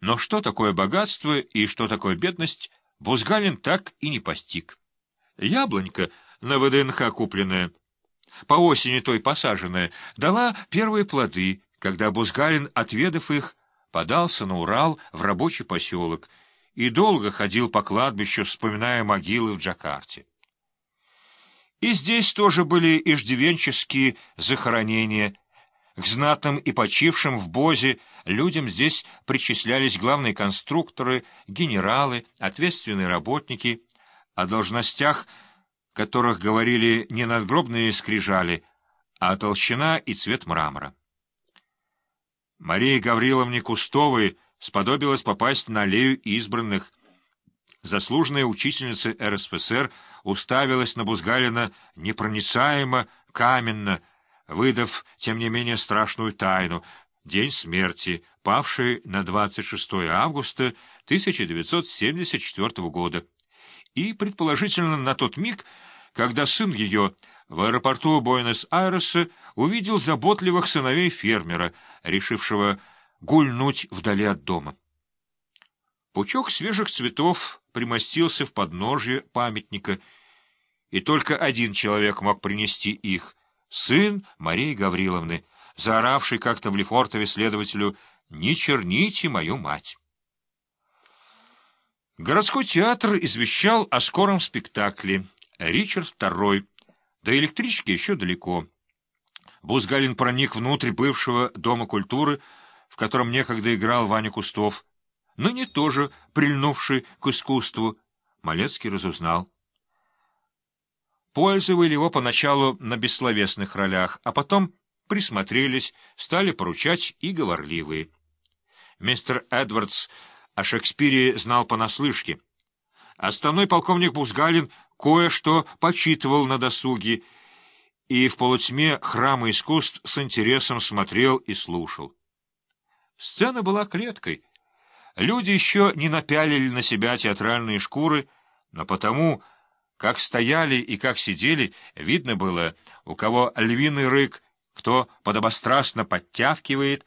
Но что такое богатство и что такое бедность, Бузгалин так и не постиг. Яблонька на ВДНХ купленная, по осени той посаженная, дала первые плоды, когда Бузгалин, отведав их, подался на Урал в рабочий поселок и долго ходил по кладбищу, вспоминая могилы в Джакарте. И здесь тоже были иждивенческие захоронения. К знатным и почившим в Бозе людям здесь причислялись главные конструкторы, генералы, ответственные работники, о должностях которых говорили не надгробные скрижали, а толщина и цвет мрамора. Марии Гавриловне Кустовой сподобилось попасть на аллею избранных. Заслуженная учительница РСФСР уставилась на Бузгалина непроницаемо, каменно, выдав, тем не менее, страшную тайну — день смерти, павший на 26 августа 1974 года, и, предположительно, на тот миг, когда сын ее в аэропорту Буэнос-Айреса увидел заботливых сыновей фермера, решившего гульнуть вдали от дома. Пучок свежих цветов примостился в подножье памятника, и только один человек мог принести их — сын Марии Гавриловны, заоравший как-то в Лефортове следователю «Не черните мою мать». Городской театр извещал о скором спектакле «Ричард II». До электрички еще далеко. Бузгалин проник внутрь бывшего Дома культуры, в котором некогда играл Ваня Кустов, ныне тоже прильнувший к искусству. Малецкий разузнал. Пользовали его поначалу на бессловесных ролях, а потом присмотрелись, стали поручать и говорливые. Мистер Эдвардс о Шекспире знал понаслышке. Основной полковник Бузгалин кое-что почитывал на досуге, и в полутьме храма искусств с интересом смотрел и слушал. Сцена была клеткой. Люди еще не напялили на себя театральные шкуры, но потому, как стояли и как сидели, видно было, у кого львиный рык, кто подобострастно подтявкивает,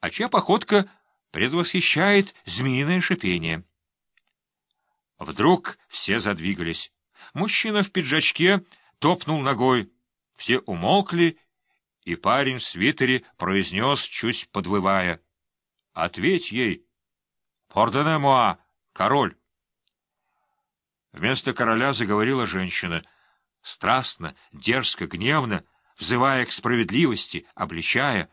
а чья походка предвосхищает змеиное шипение. Вдруг все задвигались. Мужчина в пиджачке топнул ногой. Все умолкли, и парень в свитере произнес, чуть подвывая. — Ответь ей. — Пордене-муа, король. Вместо короля заговорила женщина. Страстно, дерзко, гневно, взывая к справедливости, обличая.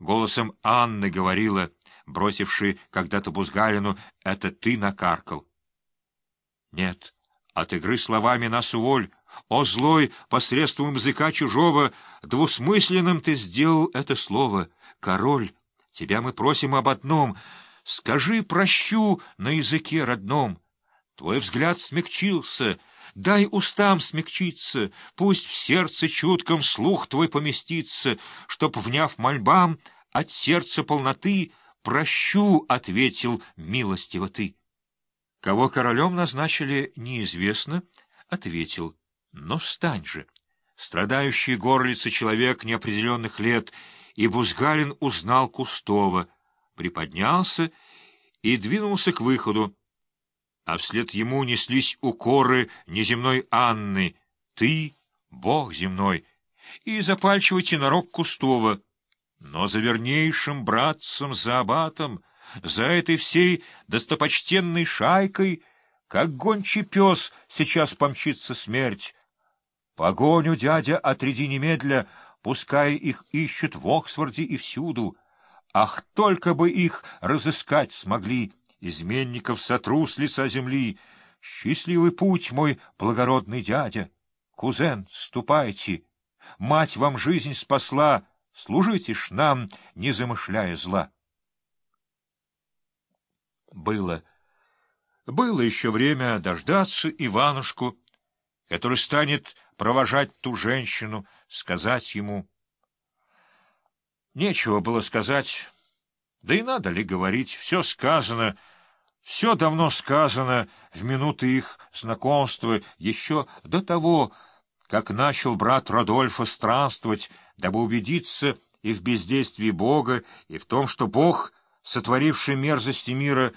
Голосом Анны говорила, бросивший когда-то Бузгалину, «Это ты накаркал». Нет, от игры словами нас уволь. О, злой, посредством языка чужого, двусмысленным ты сделал это слово. Король, тебя мы просим об одном. Скажи «прощу» на языке родном. Твой взгляд смягчился, дай устам смягчиться, пусть в сердце чутком слух твой поместится, чтоб, вняв мольбам, от сердца полноты «прощу», — ответил милостиво ты. Кого королем назначили, неизвестно, ответил. Но встань же. Страдающий горлица человек неопределенных лет, и Бузгалин узнал Кустова, приподнялся и двинулся к выходу. А вслед ему неслись укоры неземной Анны. «Ты — Бог земной!» и запальчивый тенорок Кустова. Но за вернейшим братцем, за абатом — за этой всей достопочтенной шайкой, как гончий пес, сейчас помчится смерть. Погоню, дядя, отряди немедля, пускай их ищут в Оксфорде и всюду. Ах, только бы их разыскать смогли, изменников сотру с лица земли. Счастливый путь, мой благородный дядя. Кузен, ступайте. Мать вам жизнь спасла, служите ж нам, не замышляя зла было. Было еще время дождаться Иванушку, который станет провожать ту женщину, сказать ему. Нечего было сказать, да и надо ли говорить, все сказано, все давно сказано в минуты их знакомства, еще до того, как начал брат Родольфа странствовать, дабы убедиться и в бездействии Бога, и в том, что Бог — сотворивший мерзости мира